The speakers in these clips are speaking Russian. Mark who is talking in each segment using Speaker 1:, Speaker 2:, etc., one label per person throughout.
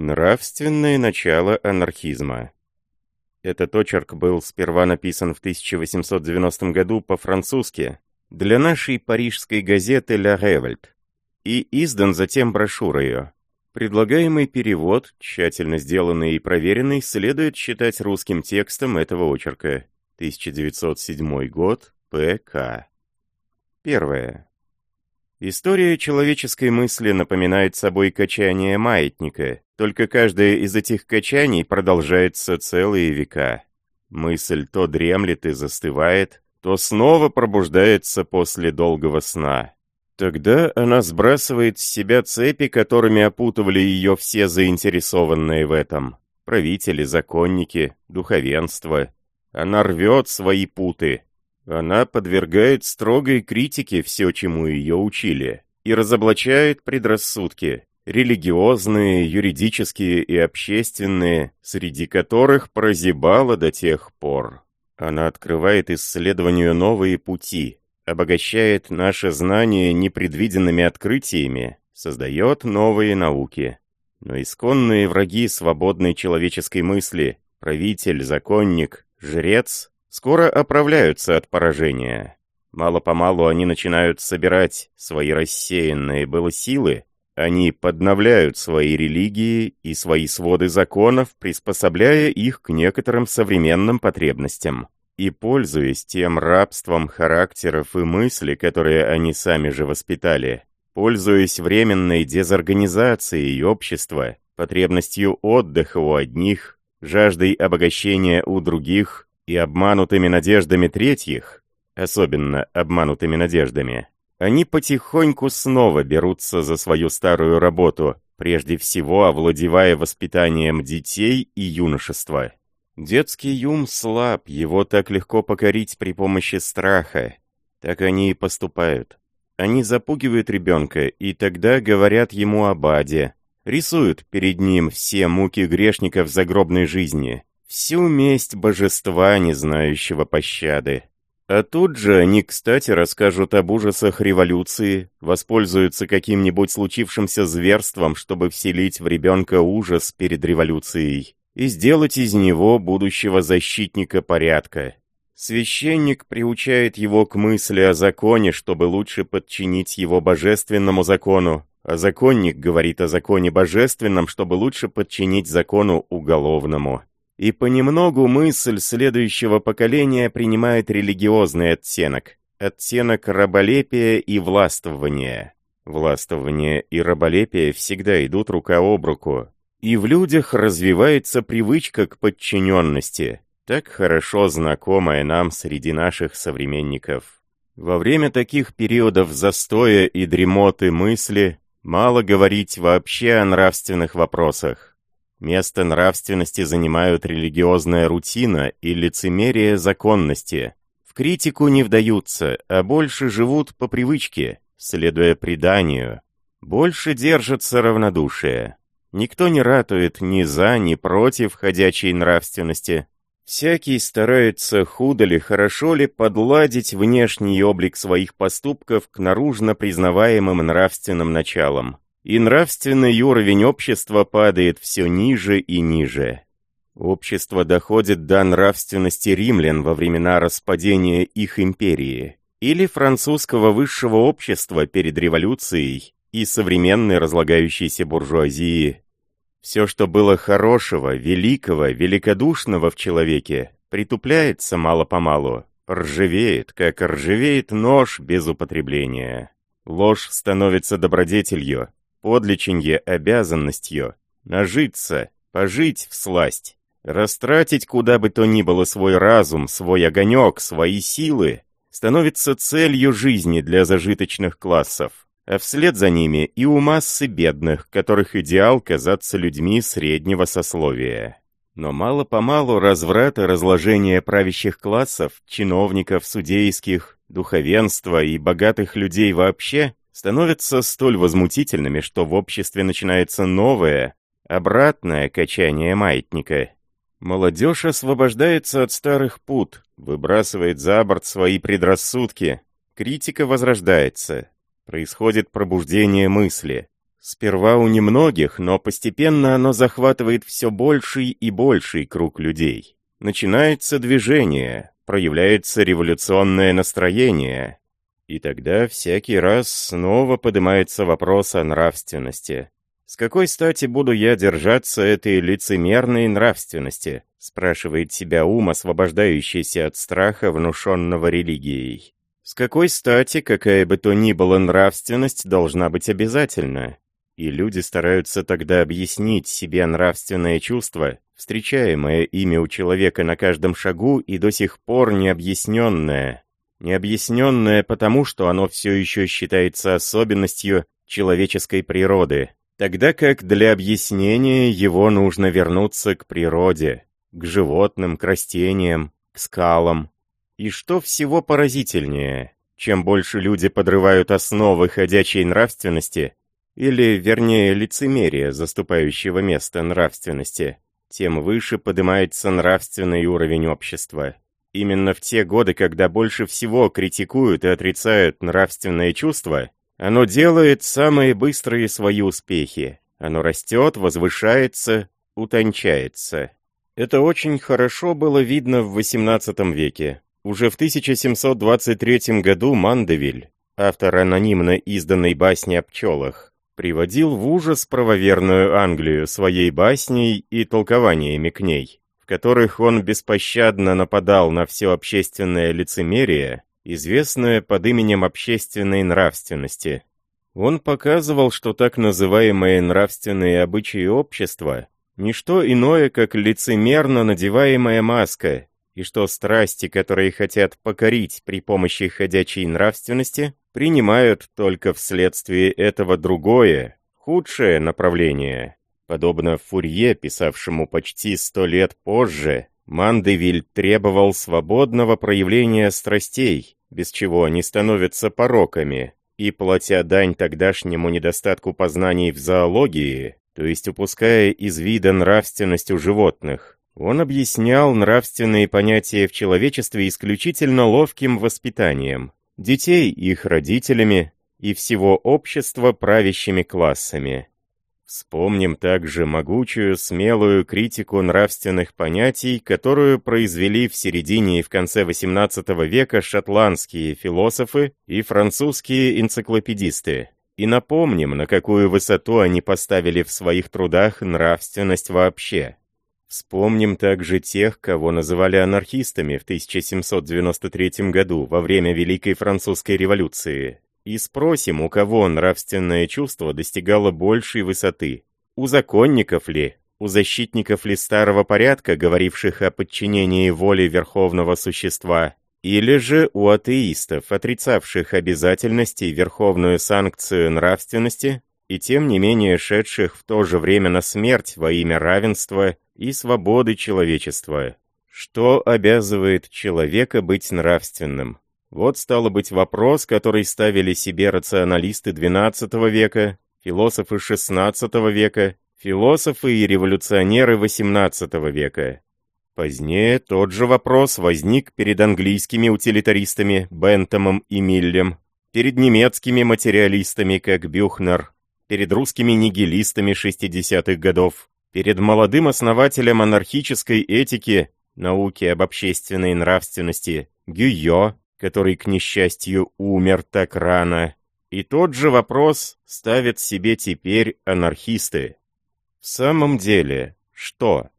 Speaker 1: Нравственное начало анархизма. Этот очерк был сперва написан в 1890 году по-французски для нашей парижской газеты «Ля Револьт» и издан затем брошюрою. Предлагаемый перевод, тщательно сделанный и проверенный, следует считать русским текстом этого очерка. 1907 год, П.К. Первое. История человеческой мысли напоминает собой качание маятника, только каждое из этих качаний продолжается целые века. Мысль то дремлет и застывает, то снова пробуждается после долгого сна. Тогда она сбрасывает с себя цепи, которыми опутывали ее все заинтересованные в этом. Правители, законники, духовенство. Она рвет свои путы, она подвергает строгой критике все, чему ее учили, и разоблачает предрассудки, религиозные, юридические и общественные, среди которых прозябала до тех пор. Она открывает исследованию новые пути, обогащает наше знание непредвиденными открытиями, создает новые науки. Но исконные враги свободной человеческой мысли, правитель, законник, жрец, скоро оправляются от поражения. Мало-помалу они начинают собирать свои рассеянные было силы, они подновляют свои религии и свои своды законов, приспособляя их к некоторым современным потребностям. И, пользуясь тем рабством характеров и мысли, которые они сами же воспитали, пользуясь временной дезорганизацией общества, потребностью отдыха у одних, жаждой обогащения у других, и обманутыми надеждами третьих, особенно обманутыми надеждами, они потихоньку снова берутся за свою старую работу, прежде всего овладевая воспитанием детей и юношества. Детский юм слаб, его так легко покорить при помощи страха. Так они и поступают. Они запугивают ребенка, и тогда говорят ему об аде, рисуют перед ним все муки грешников загробной жизни, всю месть божества, не знающего пощады. А тут же они, кстати, расскажут об ужасах революции, воспользуются каким-нибудь случившимся зверством, чтобы вселить в ребенка ужас перед революцией и сделать из него будущего защитника порядка. Священник приучает его к мысли о законе, чтобы лучше подчинить его божественному закону, а законник говорит о законе божественном, чтобы лучше подчинить закону уголовному. И понемногу мысль следующего поколения принимает религиозный оттенок, оттенок раболепия и властвования. Властвование и раболепие всегда идут рука об руку. И в людях развивается привычка к подчиненности, так хорошо знакомая нам среди наших современников. Во время таких периодов застоя и дремоты мысли мало говорить вообще о нравственных вопросах. Место нравственности занимают религиозная рутина и лицемерие законности. В критику не вдаются, а больше живут по привычке, следуя преданию. Больше держатся равнодушие. Никто не ратует ни за, ни против ходячей нравственности. Всякий старается худо ли, хорошо ли подладить внешний облик своих поступков к наружно признаваемым нравственным началам и нравственный уровень общества падает все ниже и ниже. Общество доходит до нравственности римлян во времена распадения их империи, или французского высшего общества перед революцией и современной разлагающейся буржуазии. Все, что было хорошего, великого, великодушного в человеке, притупляется мало-помалу, ржавеет, как ржавеет нож без употребления. Ложь становится добродетелью, подлеченье обязанностью, нажиться, пожить в сласть, растратить куда бы то ни было свой разум, свой огонек, свои силы, становится целью жизни для зажиточных классов, а вслед за ними и у массы бедных, которых идеал казаться людьми среднего сословия. Но мало-помалу разврат и разложение правящих классов, чиновников, судейских, духовенства и богатых людей вообще становятся столь возмутительными, что в обществе начинается новое, обратное качание маятника. Молодежь освобождается от старых пут, выбрасывает за борт свои предрассудки, критика возрождается, происходит пробуждение мысли. Сперва у немногих, но постепенно оно захватывает все больший и больший круг людей. Начинается движение, проявляется революционное настроение. И тогда всякий раз снова поднимается вопрос о нравственности. «С какой стати буду я держаться этой лицемерной нравственности?» спрашивает себя ум, освобождающийся от страха, внушенного религией. С какой стати какая бы то ни была нравственность должна быть обязательна? И люди стараются тогда объяснить себе нравственное чувство, встречаемое ими у человека на каждом шагу и до сих пор необъясненное. Необъясненное потому, что оно все еще считается особенностью человеческой природы, тогда как для объяснения его нужно вернуться к природе, к животным, к растениям, к скалам. И что всего поразительнее, чем больше люди подрывают основы ходячей нравственности, или, вернее, лицемерия, заступающего место нравственности, тем выше поднимается нравственный уровень общества. Именно в те годы, когда больше всего критикуют и отрицают нравственное чувство, оно делает самые быстрые свои успехи. Оно растет, возвышается, утончается. Это очень хорошо было видно в XVIII веке. Уже в 1723 году Мандевиль, автор анонимно изданной басни о пчелах, приводил в ужас правоверную Англию своей басней и толкованиями к ней, которых он беспощадно нападал на все общественное лицемерие, известное под именем общественной нравственности. Он показывал, что так называемые нравственные обычаи общества – ничто иное, как лицемерно надеваемая маска, и что страсти, которые хотят покорить при помощи ходячей нравственности, принимают только вследствие этого другое, худшее направление. Подобно Фурье, писавшему почти сто лет позже, Мандевиль требовал свободного проявления страстей, без чего они становятся пороками, и, платя дань тогдашнему недостатку познаний в зоологии, то есть упуская из вида нравственность у животных, он объяснял нравственные понятия в человечестве исключительно ловким воспитанием, детей их родителями и всего общества правящими классами. Вспомним также могучую, смелую критику нравственных понятий, которую произвели в середине и в конце XVIII века шотландские философы и французские энциклопедисты. И напомним, на какую высоту они поставили в своих трудах нравственность вообще. Вспомним также тех, кого называли анархистами в 1793 году во время Великой Французской революции, и спросим, у кого нравственное чувство достигало большей высоты. У законников ли, у защитников ли старого порядка, говоривших о подчинении воле верховного существа, или же у атеистов, отрицавших обязательности верховную санкцию нравственности, и тем не менее шедших в то же время на смерть во имя равенства и свободы человечества. Что обязывает человека быть нравственным? Вот стало быть вопрос, который ставили себе рационалисты XII века, философы XVI века, философы и революционеры XVIII века. Позднее тот же вопрос возник перед английскими утилитаристами Бентомом и Миллем, перед немецкими материалистами, как Бюхнер, перед русскими нигилистами 60-х годов, Перед молодым основателем анархической этики, науки об общественной нравственности, Гюйо, который, к несчастью, умер так рано. И тот же вопрос ставят себе теперь анархисты. В самом деле, что?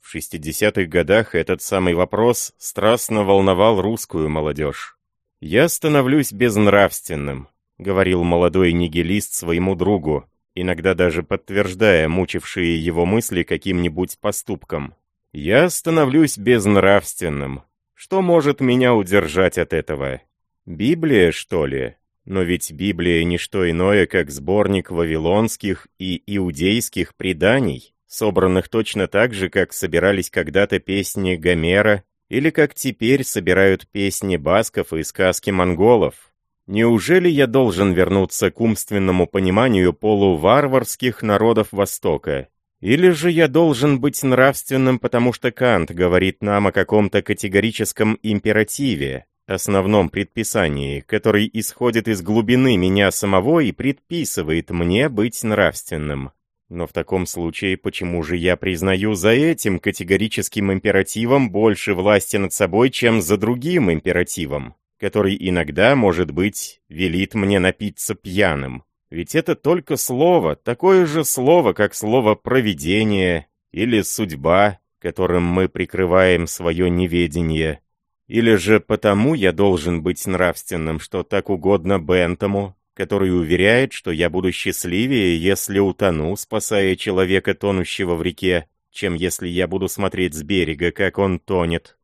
Speaker 1: В 60-х годах этот самый вопрос страстно волновал русскую молодежь. «Я становлюсь безнравственным», — говорил молодой нигилист своему другу, иногда даже подтверждая мучившие его мысли каким-нибудь поступком. «Я становлюсь безнравственным. Что может меня удержать от этого? Библия, что ли? Но ведь Библия не что иное, как сборник вавилонских и иудейских преданий, собранных точно так же, как собирались когда-то песни Гомера, или как теперь собирают песни басков и сказки монголов. Неужели я должен вернуться к умственному пониманию полуварварских народов Востока? Или же я должен быть нравственным, потому что Кант говорит нам о каком-то категорическом императиве, основном предписании, который исходит из глубины меня самого и предписывает мне быть нравственным. Но в таком случае, почему же я признаю за этим категорическим императивом больше власти над собой, чем за другим императивом, который иногда, может быть, велит мне напиться пьяным? Ведь это только слово, такое же слово, как слово «провидение» или «судьба», которым мы прикрываем свое неведение. Или же потому я должен быть нравственным, что так угодно Бентому, который уверяет, что я буду счастливее, если утону, спасая человека, тонущего в реке, чем если я буду смотреть с берега, как он тонет.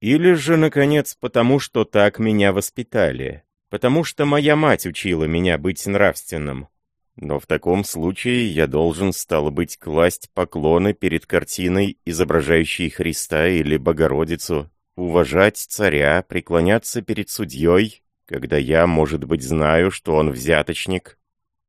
Speaker 1: Или же, наконец, потому что так меня воспитали, потому что моя мать учила меня быть нравственным. Но в таком случае я должен, стало быть, класть поклоны перед картиной, изображающей Христа или Богородицу, уважать царя, преклоняться перед судьей, когда я, может быть, знаю, что он взяточник.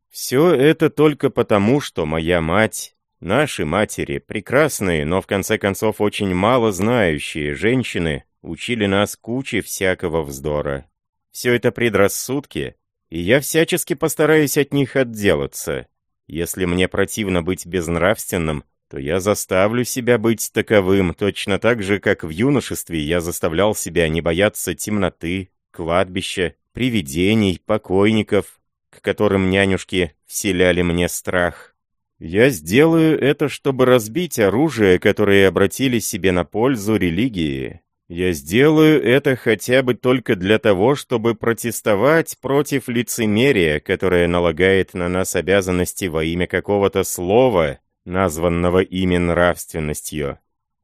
Speaker 1: Все это только потому, что моя мать, наши матери, прекрасные, но в конце концов очень мало знающие женщины, учили нас куче всякого вздора. Все это предрассудки, и я всячески постараюсь от них отделаться. Если мне противно быть безнравственным, то я заставлю себя быть таковым, точно так же, как в юношестве я заставлял себя не бояться темноты, кладбища, привидений, покойников, к которым нянюшки вселяли мне страх. Я сделаю это, чтобы разбить оружие, которое обратили себе на пользу религии. Я сделаю это хотя бы только для того, чтобы протестовать против лицемерия, которое налагает на нас обязанности во имя какого-то слова, названного ими нравственностью.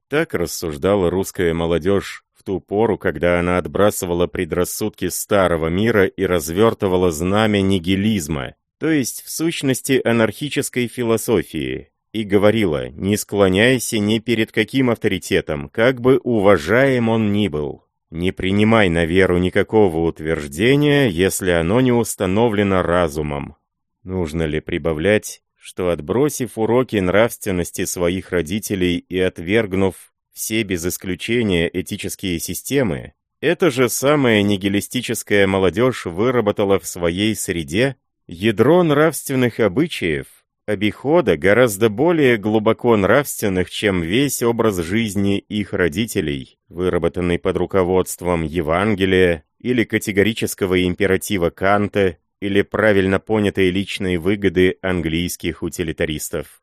Speaker 1: Так рассуждала русская молодежь в ту пору, когда она отбрасывала предрассудки старого мира и развертывала знамя нигилизма, то есть в сущности анархической философии, и говорила «не склоняйся ни перед каким авторитетом, как бы уважаем он ни был». Не принимай на веру никакого утверждения, если оно не установлено разумом. Нужно ли прибавлять, что отбросив уроки нравственности своих родителей и отвергнув все без исключения этические системы, эта же самая нигилистическая молодежь выработала в своей среде ядро нравственных обычаев, обихода гораздо более глубоко нравственных, чем весь образ жизни их родителей, выработанный под руководством Евангелия или категорического императива Канта или правильно понятой личной выгоды английских утилитаристов.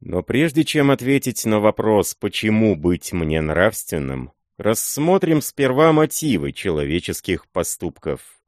Speaker 1: Но прежде чем ответить на вопрос, почему быть мне нравственным, рассмотрим сперва мотивы человеческих поступков.